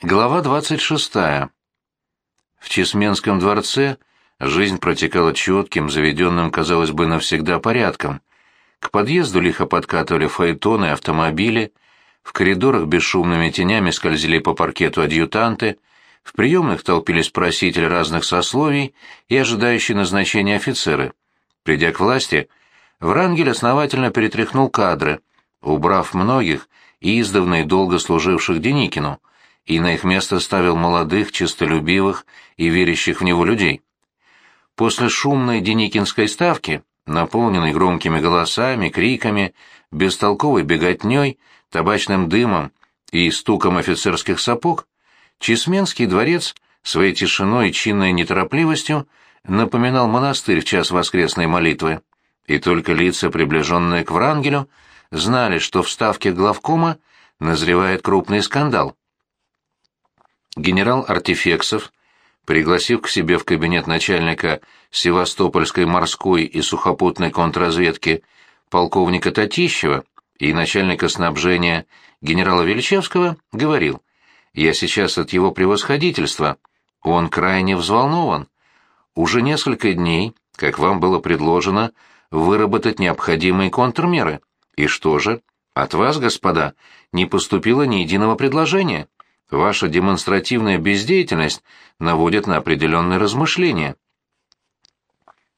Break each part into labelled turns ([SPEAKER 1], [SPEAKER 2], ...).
[SPEAKER 1] Глава 26. В Чесменском дворце жизнь протекала четким, заведенным, казалось бы, навсегда порядком. К подъезду лихо подкатывали фаэтоны и автомобили, в коридорах бесшумными тенями скользили по паркету адъютанты, в приемных толпились просители разных сословий и ожидающие назначения офицеры. Придя к власти, Врангель основательно перетряхнул кадры, убрав многих издавна и долго служивших Деникину, и на их место ставил молодых, честолюбивых и верящих в него людей. После шумной Деникинской ставки, наполненной громкими голосами, криками, бестолковой беготней, табачным дымом и стуком офицерских сапог, Чесменский дворец своей тишиной и чинной неторопливостью напоминал монастырь в час воскресной молитвы, и только лица, приближенные к Врангелю, знали, что в ставке главкома назревает крупный скандал генерал Артефексов, пригласив к себе в кабинет начальника Севастопольской морской и сухопутной контрразведки полковника Татищева и начальника снабжения генерала Величевского, говорил, «Я сейчас от его превосходительства. Он крайне взволнован. Уже несколько дней, как вам было предложено, выработать необходимые контрмеры. И что же? От вас, господа, не поступило ни единого предложения. Ваша демонстративная бездеятельность наводит на определенные размышления.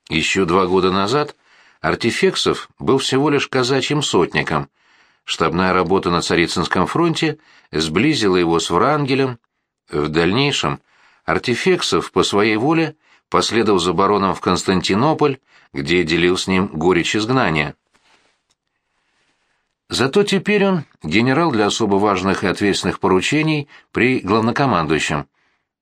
[SPEAKER 1] Еще два года назад Артефексов был всего лишь казачьим сотником. Штабная работа на Царицынском фронте сблизила его с Врангелем. В дальнейшем Артефексов по своей воле последовал за бароном в Константинополь, где делил с ним горечь изгнания. Зато теперь он генерал для особо важных и ответственных поручений при главнокомандующем.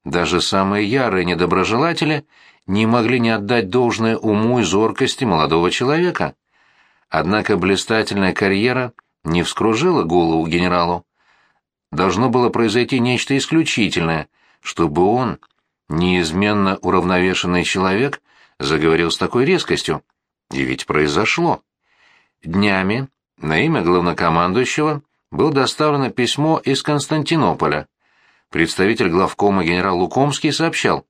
[SPEAKER 1] Даже самые ярые недоброжелатели не могли не отдать должное уму и зоркости молодого человека. Однако блистательная карьера не вскружила голову генералу. Должно было произойти нечто исключительное, чтобы он, неизменно уравновешенный человек, заговорил с такой резкостью. И ведь произошло. Днями на имя главнокомандующего было доставлено письмо из Константинополя. Представитель главкома генерал Лукомский сообщал.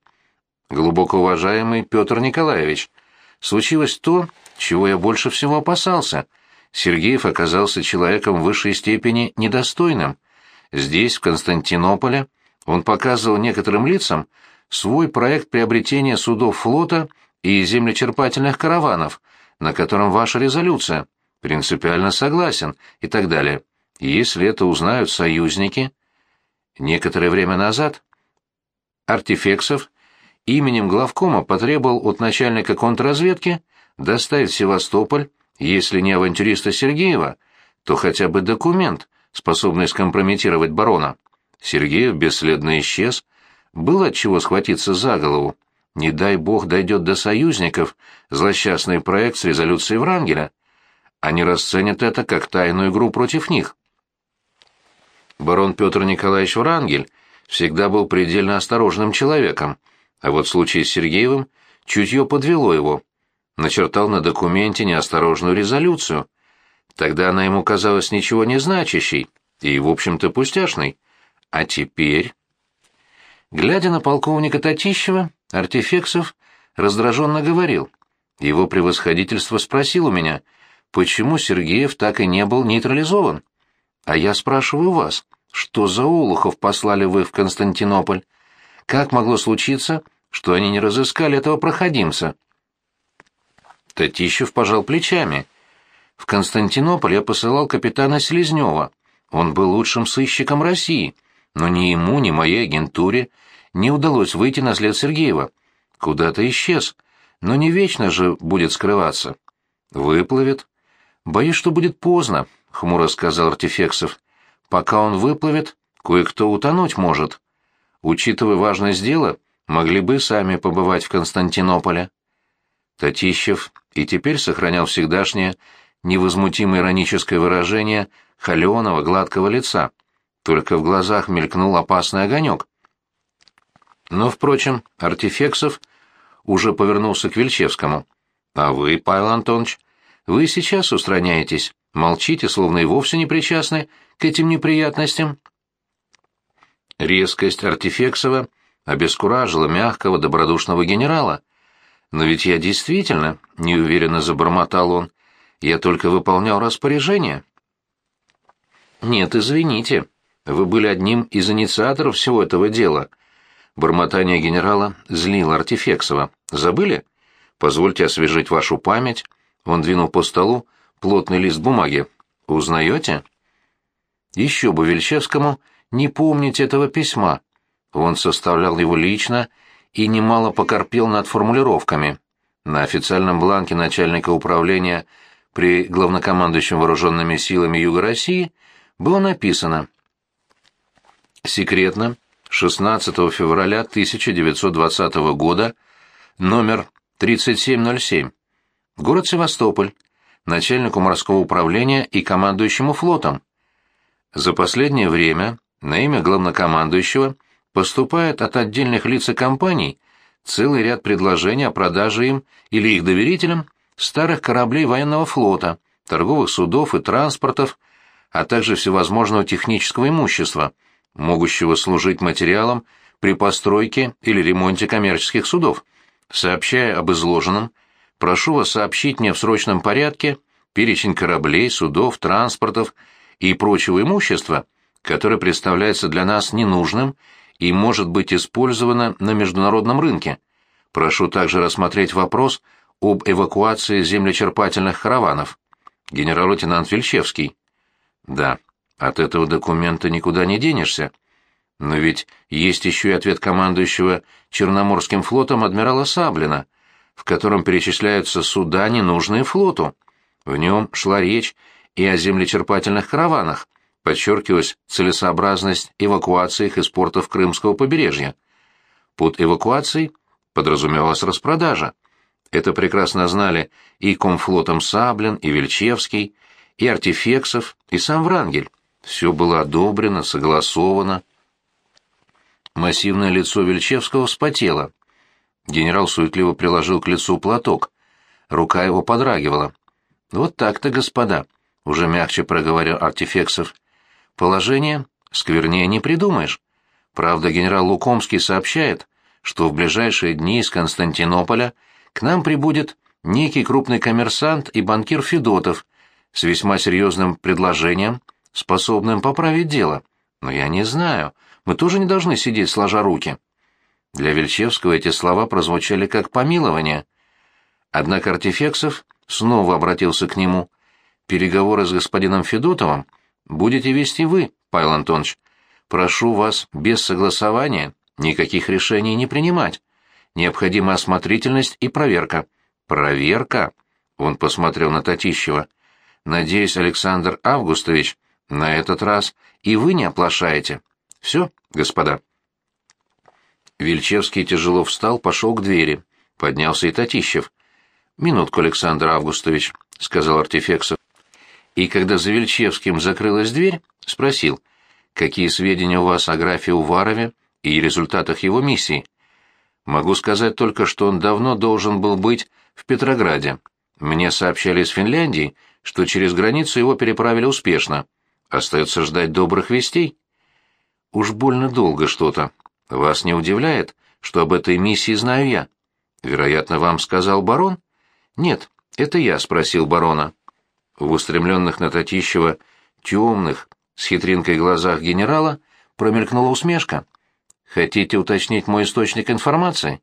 [SPEAKER 1] «Глубоко уважаемый Петр Николаевич, случилось то, чего я больше всего опасался. Сергеев оказался человеком в высшей степени недостойным. Здесь, в Константинополе, он показывал некоторым лицам свой проект приобретения судов флота и землечерпательных караванов, на котором ваша резолюция принципиально согласен и так далее. Если это узнают союзники... Некоторое время назад Артефексов именем главкома потребовал от начальника контрразведки доставить в Севастополь, если не авантюриста Сергеева, то хотя бы документ, способный скомпрометировать барона. Сергеев бесследно исчез, было от чего схватиться за голову. Не дай бог дойдет до союзников злосчастный проект с резолюцией Врангеля они расценят это как тайную игру против них. Барон Петр Николаевич Врангель всегда был предельно осторожным человеком, а вот в случае с Сергеевым чутье подвело его. Начертал на документе неосторожную резолюцию. Тогда она ему казалась ничего не значащей и, в общем-то, пустяшной. А теперь... Глядя на полковника Татищева, Артефексов раздраженно говорил. Его превосходительство спросил у меня — почему Сергеев так и не был нейтрализован? А я спрашиваю вас, что за олухов послали вы в Константинополь? Как могло случиться, что они не разыскали этого проходимца? Татищев пожал плечами. В Константинополь я посылал капитана Селезнева. Он был лучшим сыщиком России, но ни ему, ни моей агентуре не удалось выйти на след Сергеева. Куда-то исчез, но не вечно же будет скрываться. Выплывет, «Боюсь, что будет поздно», — хмуро сказал Артефексов. «Пока он выплывет, кое-кто утонуть может. Учитывая важность дела, могли бы сами побывать в Константинополе». Татищев и теперь сохранял всегдашнее невозмутимое ироническое выражение холеного гладкого лица, только в глазах мелькнул опасный огонек. Но, впрочем, Артефексов уже повернулся к Вельчевскому. «А вы, Павел Антонович, вы сейчас устраняетесь, молчите, словно и вовсе не причастны к этим неприятностям. Резкость Артефексова обескуражила мягкого, добродушного генерала. «Но ведь я действительно», — неуверенно забормотал он, — «я только выполнял распоряжение». «Нет, извините, вы были одним из инициаторов всего этого дела». Бормотание генерала злило Артефексова. «Забыли? Позвольте освежить вашу память». Он двинул по столу плотный лист бумаги. «Узнаете?» Еще бы Вельчевскому не помнить этого письма. Он составлял его лично и немало покорпел над формулировками. На официальном бланке начальника управления при главнокомандующем вооруженными силами Юга России было написано «Секретно, 16 февраля 1920 года, номер 3707, город Севастополь, начальнику морского управления и командующему флотом. За последнее время на имя главнокомандующего поступает от отдельных лиц и компаний целый ряд предложений о продаже им или их доверителям старых кораблей военного флота, торговых судов и транспортов, а также всевозможного технического имущества, могущего служить материалом при постройке или ремонте коммерческих судов. Сообщая об изложенном, прошу вас сообщить мне в срочном порядке перечень кораблей, судов, транспортов и прочего имущества, которое представляется для нас ненужным и может быть использовано на международном рынке. Прошу также рассмотреть вопрос об эвакуации землечерпательных караванов. Генерал-лейтенант Вельчевский. Да, от этого документа никуда не денешься. Но ведь есть еще и ответ командующего Черноморским флотом адмирала Саблина, в котором перечисляются суда, ненужные флоту. В нем шла речь и о землечерпательных караванах, подчеркивалась целесообразность эвакуации их из портов Крымского побережья. Под эвакуацией подразумевалась распродажа. Это прекрасно знали и комфлотом Саблин, и Вельчевский, и Артефексов, и сам Врангель. Все было одобрено, согласовано. Массивное лицо Вельчевского вспотело. Генерал суетливо приложил к лицу платок. Рука его подрагивала. «Вот так-то, господа», — уже мягче проговорил Артефексов. «Положение сквернее не придумаешь. Правда, генерал Лукомский сообщает, что в ближайшие дни из Константинополя к нам прибудет некий крупный коммерсант и банкир Федотов с весьма серьезным предложением, способным поправить дело. Но я не знаю, мы тоже не должны сидеть сложа руки». Для Вельчевского эти слова прозвучали как помилование. Однако Артефексов снова обратился к нему. «Переговоры с господином Федотовым будете вести вы, Павел Антонович. Прошу вас без согласования никаких решений не принимать. Необходима осмотрительность и проверка». «Проверка?» — он посмотрел на Татищева. «Надеюсь, Александр Августович, на этот раз и вы не оплошаете. Все, господа». Вильчевский тяжело встал, пошел к двери. Поднялся и Татищев. «Минутку, Александр Августович», — сказал Артефексов. И когда за Вельчевским закрылась дверь, спросил, «Какие сведения у вас о графе Уварове и результатах его миссии?» «Могу сказать только, что он давно должен был быть в Петрограде. Мне сообщали из Финляндии, что через границу его переправили успешно. Остается ждать добрых вестей». «Уж больно долго что-то. Вас не удивляет, что об этой миссии знаю я?» «Вероятно, вам сказал барон?» «Нет, это я спросил барона». В устремленных на Татищева темных, с хитринкой глазах генерала промелькнула усмешка. «Хотите уточнить мой источник информации?»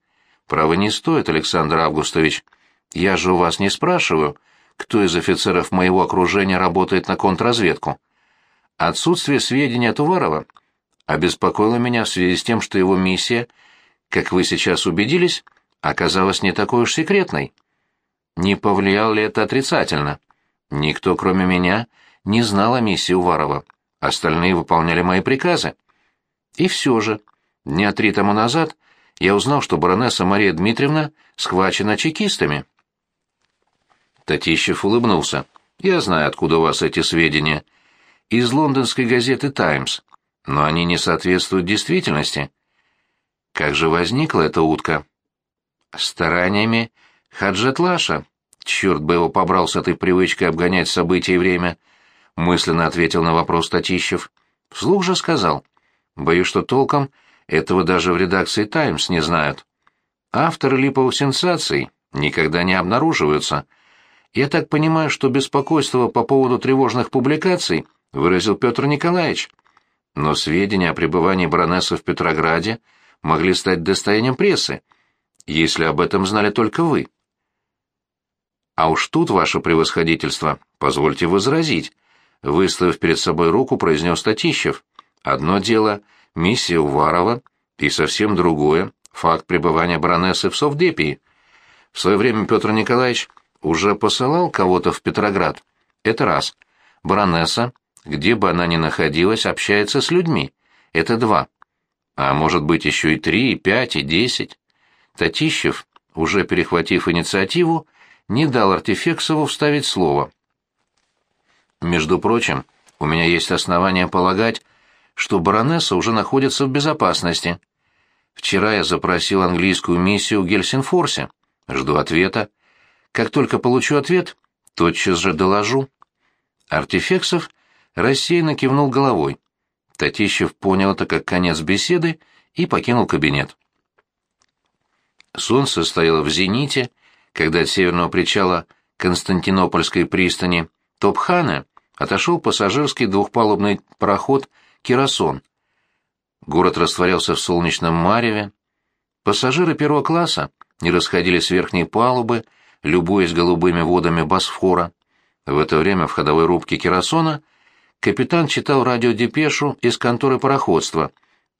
[SPEAKER 1] «Право не стоит, Александр Августович. Я же у вас не спрашиваю, кто из офицеров моего окружения работает на контрразведку. Отсутствие сведений от Уварова обеспокоило меня в связи с тем, что его миссия, как вы сейчас убедились, оказалась не такой уж секретной. Не повлияло ли это отрицательно? Никто, кроме меня, не знал о миссии Уварова. Остальные выполняли мои приказы. И все же, дня три тому назад я узнал, что баронесса Мария Дмитриевна схвачена чекистами. Татищев улыбнулся. «Я знаю, откуда у вас эти сведения. Из лондонской газеты «Таймс». Но они не соответствуют действительности. Как же возникла эта утка? Стараниями Хаджетлаша. Черт бы его побрал с этой привычкой обгонять события и время. Мысленно ответил на вопрос Татищев. Вслух же сказал. Боюсь, что толком этого даже в редакции «Таймс» не знают. Авторы липовых сенсаций никогда не обнаруживаются. Я так понимаю, что беспокойство по поводу тревожных публикаций выразил Петр Николаевич. Но сведения о пребывании баронессы в Петрограде могли стать достоянием прессы, если об этом знали только вы. А уж тут, ваше превосходительство, позвольте возразить, выставив перед собой руку, произнес Татищев. Одно дело — миссия Уварова, и совсем другое — факт пребывания баронессы в Совдепии. В свое время Петр Николаевич уже посылал кого-то в Петроград. Это раз. Баронесса, где бы она ни находилась, общается с людьми. Это два. А может быть еще и три, и пять, и десять. Татищев, уже перехватив инициативу, не дал Артефексову вставить слово. Между прочим, у меня есть основания полагать, что баронесса уже находится в безопасности. Вчера я запросил английскую миссию в Гельсинфорсе. Жду ответа. Как только получу ответ, тотчас же доложу. Артефексов рассеянно кивнул головой. Татищев понял это как конец беседы и покинул кабинет. Солнце стояло в зените, когда от северного причала Константинопольской пристани Топхана отошел пассажирский двухпалубный пароход «Кирасон». Город растворялся в солнечном мареве. Пассажиры первого класса не расходили с верхней палубы, любуясь голубыми водами Босфора. В это время в ходовой рубке «Кирасона» капитан читал радиодепешу из конторы пароходства.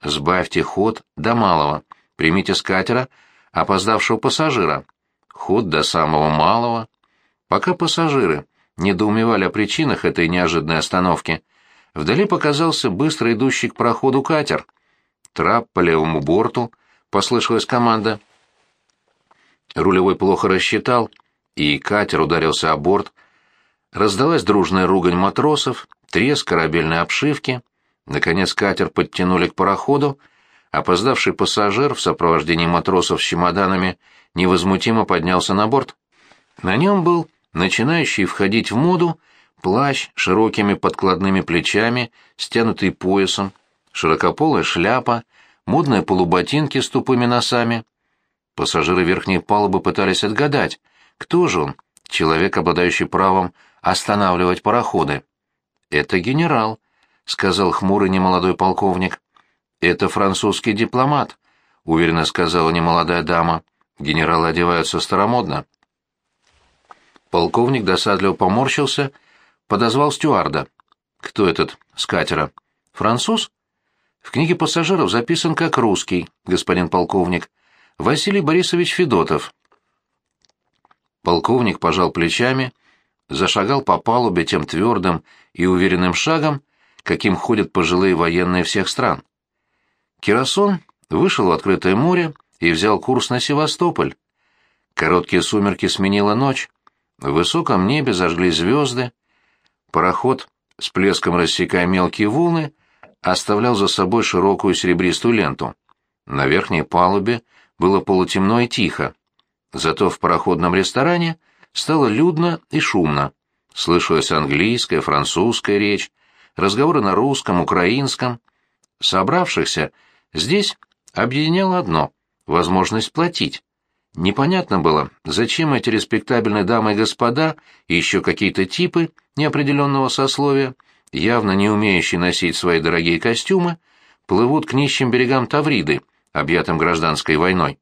[SPEAKER 1] «Сбавьте ход до малого. Примите с катера опоздавшего пассажира ход до самого малого. Пока пассажиры недоумевали о причинах этой неожиданной остановки, вдали показался быстро идущий к проходу катер. Трап по левому борту, послышалась команда. Рулевой плохо рассчитал, и катер ударился о борт. Раздалась дружная ругань матросов, треск корабельной обшивки. Наконец катер подтянули к пароходу, опоздавший пассажир в сопровождении матросов с чемоданами невозмутимо поднялся на борт. На нем был начинающий входить в моду плащ широкими подкладными плечами, стянутый поясом, широкополая шляпа, модные полуботинки с тупыми носами. Пассажиры верхней палубы пытались отгадать, кто же он, человек, обладающий правом останавливать пароходы. «Это генерал», — сказал хмурый немолодой полковник. «Это французский дипломат», — уверенно сказала немолодая дама. Генералы одеваются старомодно. Полковник досадливо поморщился, подозвал стюарда. «Кто этот с катера? Француз?» «В книге пассажиров записан как русский, господин полковник. Василий Борисович Федотов». Полковник пожал плечами, зашагал по палубе тем твердым и уверенным шагом, каким ходят пожилые военные всех стран. Кирасон вышел в открытое море и взял курс на Севастополь. Короткие сумерки сменила ночь. В высоком небе зажглись звезды. Пароход, с плеском рассекая мелкие волны, оставлял за собой широкую серебристую ленту. На верхней палубе было полутемно и тихо. Зато в пароходном ресторане стало людно и шумно. Слышалась английская, французская речь, разговоры на русском, украинском. Собравшихся здесь объединяло одно возможность платить. Непонятно было, зачем эти респектабельные дамы и господа и еще какие-то типы неопределенного сословия, явно не умеющие носить свои дорогие костюмы, плывут к нищим берегам Тавриды, объятым гражданской войной.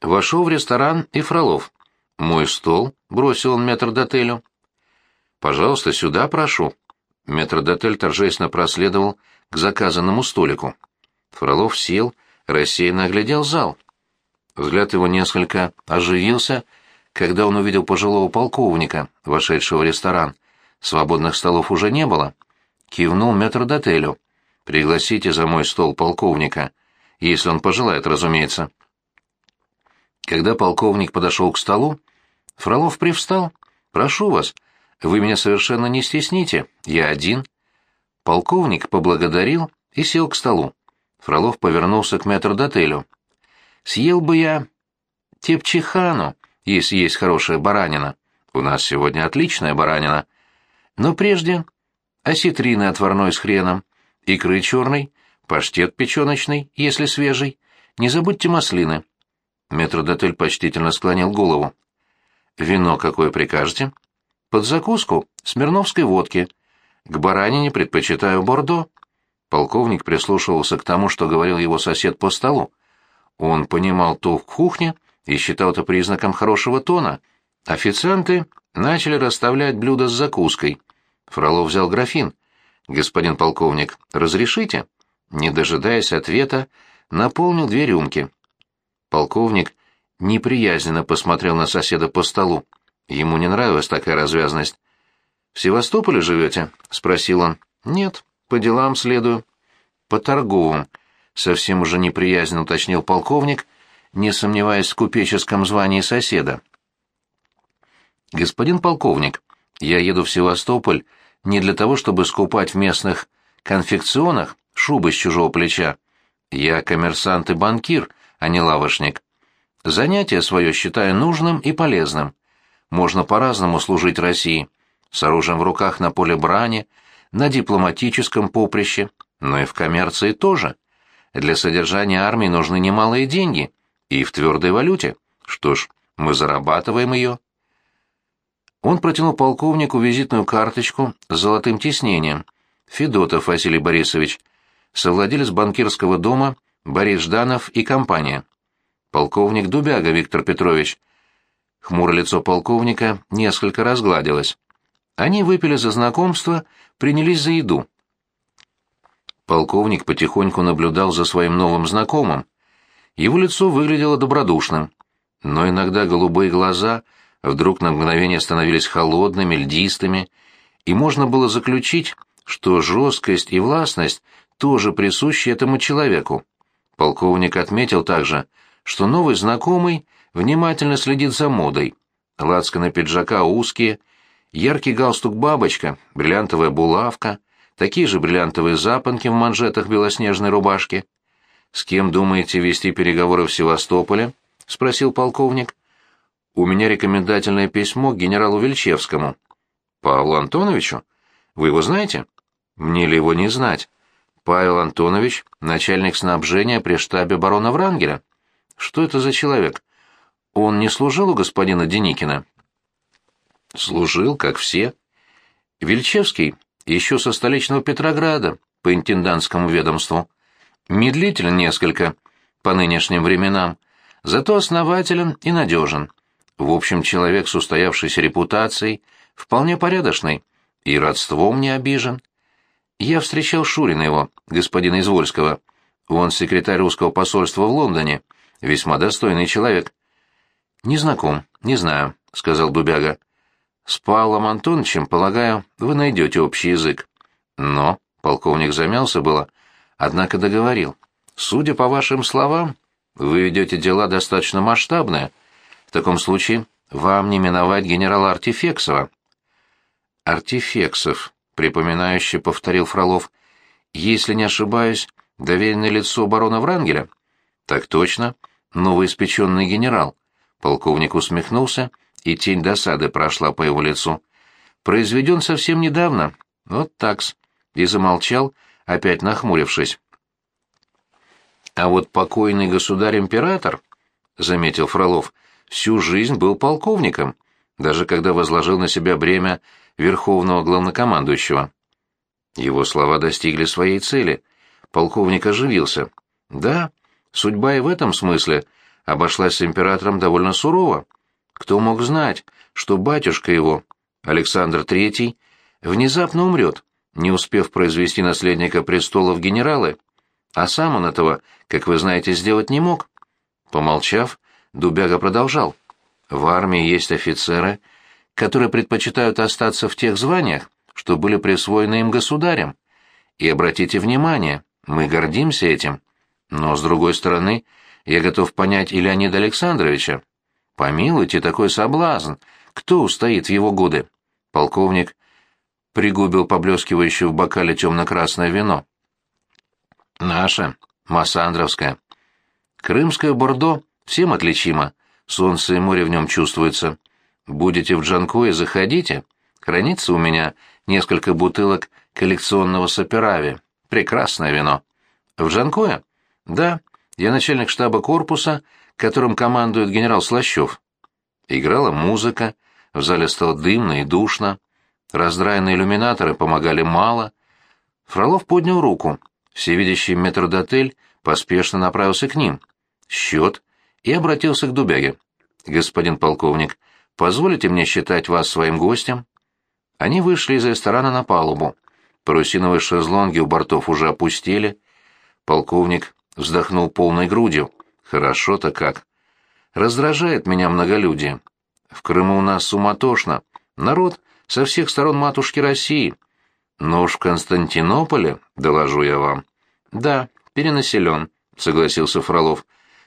[SPEAKER 1] Вошел в ресторан и Фролов. «Мой стол», — бросил он метрдотелю. «Пожалуйста, сюда прошу». Метрдотель торжественно проследовал к заказанному столику. Фролов сел рассеянно оглядел зал. Взгляд его несколько оживился, когда он увидел пожилого полковника, вошедшего в ресторан. Свободных столов уже не было. Кивнул метрдотелю. «Пригласите за мой стол полковника, если он пожелает, разумеется». Когда полковник подошел к столу, Фролов привстал. «Прошу вас, вы меня совершенно не стесните, я один». Полковник поблагодарил и сел к столу. Фролов повернулся к метрдотелю. «Съел бы я тепчихану, если есть хорошая баранина. У нас сегодня отличная баранина. Но прежде осетрины отварной с хреном икры черной, паштет печеночный, если свежий. Не забудьте маслины». Метродотель почтительно склонил голову. «Вино какое прикажете?» «Под закуску смирновской водки. К баранине предпочитаю бордо». Полковник прислушивался к тому, что говорил его сосед по столу. Он понимал то в кухне и считал это признаком хорошего тона. Официанты начали расставлять блюда с закуской. Фролов взял графин. «Господин полковник, разрешите?» Не дожидаясь ответа, наполнил две рюмки. Полковник неприязненно посмотрел на соседа по столу. Ему не нравилась такая развязность. «В Севастополе живете?» — спросил он. «Нет, по делам следую». «По торговым», — совсем уже неприязненно уточнил полковник, не сомневаясь в купеческом звании соседа. «Господин полковник, я еду в Севастополь не для того, чтобы скупать в местных конфекционах шубы с чужого плеча. Я коммерсант и банкир, а не лавочник. Занятие свое считаю нужным и полезным. Можно по-разному служить России. С оружием в руках на поле брани, на дипломатическом поприще, но и в коммерции тоже. Для содержания армии нужны немалые деньги, и в твердой валюте. Что ж, мы зарабатываем ее. Он протянул полковнику визитную карточку с золотым тиснением. Федотов Василий Борисович, совладелец банкирского дома Борис Жданов и компания. Полковник Дубяга Виктор Петрович. Хмурое лицо полковника несколько разгладилось. Они выпили за знакомство, принялись за еду. Полковник потихоньку наблюдал за своим новым знакомым. Его лицо выглядело добродушным, но иногда голубые глаза вдруг на мгновение становились холодными, льдистыми, и можно было заключить, что жесткость и властность тоже присущи этому человеку. Полковник отметил также, что новый знакомый внимательно следит за модой. Лацканы пиджака узкие, яркий галстук-бабочка, бриллиантовая булавка, такие же бриллиантовые запонки в манжетах белоснежной рубашки. «С кем думаете вести переговоры в Севастополе?» — спросил полковник. «У меня рекомендательное письмо к генералу Вельчевскому». «Павлу Антоновичу? Вы его знаете?» «Мне ли его не знать?» Павел Антонович — начальник снабжения при штабе барона Врангеля. Что это за человек? Он не служил у господина Деникина? Служил, как все. Вельчевский еще со столичного Петрограда по интендантскому ведомству. Медлителен несколько по нынешним временам, зато основателен и надежен. В общем, человек с устоявшейся репутацией, вполне порядочный, и родством не обижен. Я встречал Шурина его, господина Извольского. Он секретарь русского посольства в Лондоне, весьма достойный человек. Не знаком, не знаю, сказал Дубяга. С Павлом Антоновичем, полагаю, вы найдете общий язык. Но, полковник замялся было, однако договорил. Судя по вашим словам, вы ведете дела достаточно масштабные. В таком случае вам не миновать генерала Артефексова. Артефексов, припоминающе повторил Фролов. Если не ошибаюсь, доверенное лицо барона Врангеля? Так точно, новоиспеченный генерал. Полковник усмехнулся, и тень досады прошла по его лицу. Произведен совсем недавно. Вот такс. И замолчал, опять нахмурившись. А вот покойный государь-император, — заметил Фролов, — всю жизнь был полковником, даже когда возложил на себя бремя верховного главнокомандующего. Его слова достигли своей цели. Полковник оживился. Да, судьба и в этом смысле обошлась с императором довольно сурово. Кто мог знать, что батюшка его, Александр III, внезапно умрет, не успев произвести наследника престола в генералы, а сам он этого, как вы знаете, сделать не мог. Помолчав, Дубяга продолжал. В армии есть офицеры, которые предпочитают остаться в тех званиях, что были присвоены им государем. И обратите внимание, мы гордимся этим. Но, с другой стороны, я готов понять и Леонида Александровича. Помилуйте, такой соблазн. Кто устоит в его годы? Полковник пригубил поблескивающее в бокале темно-красное вино. Наше, Массандровское. Крымское Бордо всем отличимо. Солнце и море в нем чувствуется. Будете в Джанкое, заходите. Хранится у меня несколько бутылок коллекционного саперави. Прекрасное вино. В Джанкое? Да, я начальник штаба корпуса, которым командует генерал Слащев. Играла музыка, в зале стало дымно и душно. Раздраенные иллюминаторы помогали мало. Фролов поднял руку. Всевидящий метрдотель поспешно направился к ним. Счет. И обратился к Дубяге. «Господин полковник, позволите мне считать вас своим гостем?» Они вышли из ресторана на палубу. Парусиновые шезлонги у бортов уже опустили. Полковник вздохнул полной грудью. «Хорошо-то как. Раздражает меня многолюдие. В Крыму у нас суматошно. Народ со всех сторон матушки России. Но уж в Константинополе, доложу я вам. Да, перенаселен, согласился Фролов.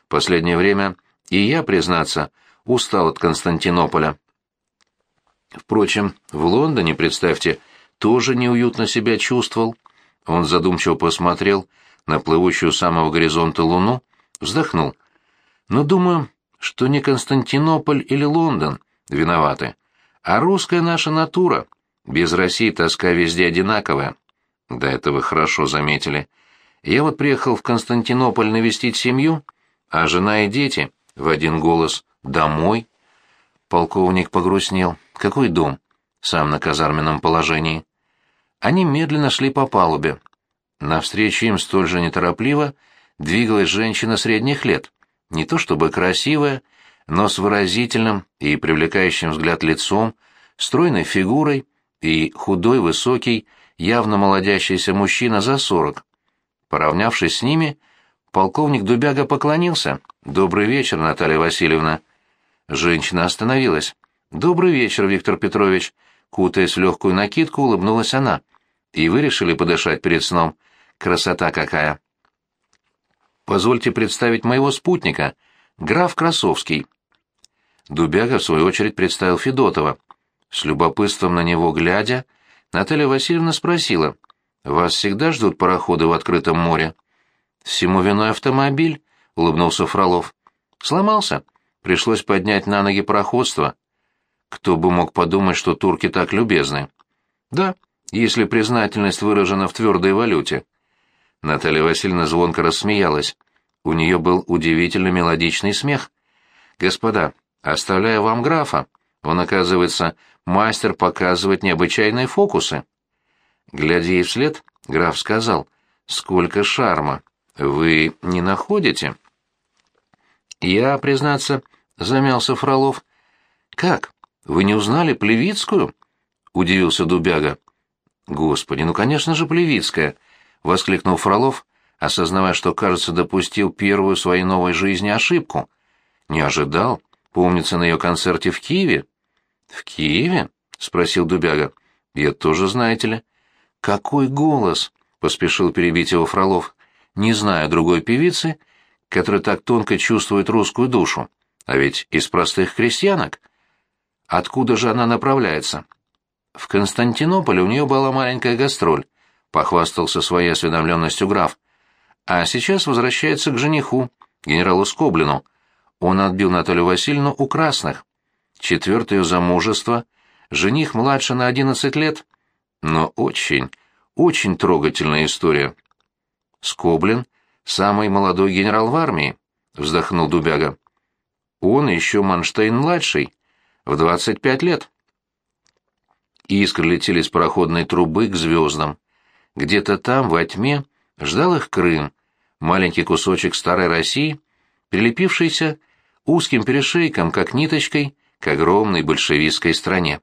[SPEAKER 1] Последнее время и я, признаться, устал от Константинополя. Впрочем, в Лондоне, представьте, тоже неуютно себя чувствовал. Он задумчиво посмотрел на плывущую у самого горизонта луну, вздохнул. Но думаю, что не Константинополь или Лондон виноваты, а русская наша натура. Без России тоска везде одинаковая. Да это вы хорошо заметили. Я вот приехал в Константинополь навестить семью, а жена и дети в один голос «домой». Полковник погрустнел. Какой дом? Сам на казарменном положении. Они медленно шли по палубе. Навстречу им столь же неторопливо двигалась женщина средних лет. Не то чтобы красивая, но с выразительным и привлекающим взгляд лицом, стройной фигурой и худой, высокий, явно молодящийся мужчина за сорок. Поравнявшись с ними, полковник Дубяга поклонился. «Добрый вечер, Наталья Васильевна». Женщина остановилась. «Добрый вечер, Виктор Петрович», — кутаясь в легкую накидку, улыбнулась она. «И вы решили подышать перед сном? Красота какая!» «Позвольте представить моего спутника, граф Красовский». Дубяга, в свою очередь, представил Федотова. С любопытством на него глядя, Наталья Васильевна спросила, «Вас всегда ждут пароходы в открытом море?» «Всему виной автомобиль», — улыбнулся Фролов. «Сломался. Пришлось поднять на ноги пароходство. Кто бы мог подумать, что турки так любезны?» «Да, если признательность выражена в твердой валюте». Наталья Васильевна звонко рассмеялась. У нее был удивительно мелодичный смех. «Господа, оставляю вам графа. Он, оказывается, мастер показывать необычайные фокусы». Глядя ей вслед, граф сказал, «Сколько шарма! Вы не находите?» «Я, признаться, замялся Фролов. «Как? Вы не узнали Плевицкую?» — удивился Дубяга. «Господи, ну, конечно же, Плевицкая!» — воскликнул Фролов, осознавая, что, кажется, допустил первую своей новой жизни ошибку. «Не ожидал. Помнится на ее концерте в Киеве». «В Киеве?» — спросил Дубяга. «Я тоже, знаете ли». «Какой голос!» — поспешил перебить его Фролов. «Не знаю другой певицы, которая так тонко чувствует русскую душу. А ведь из простых крестьянок. Откуда же она направляется?» В Константинополе у нее была маленькая гастроль, похвастался своей осведомленностью граф. А сейчас возвращается к жениху, генералу Скоблину. Он отбил Наталью Васильевну у красных. Четвертое замужество, жених младше на одиннадцать лет. Но очень, очень трогательная история. Скоблин — самый молодой генерал в армии, вздохнул Дубяга. Он еще Манштейн-младший, в двадцать пять лет. Искры летели с пароходной трубы к звездам. Где-то там, во тьме, ждал их Крым, маленький кусочек старой России, прилепившийся узким перешейком, как ниточкой, к огромной большевистской стране.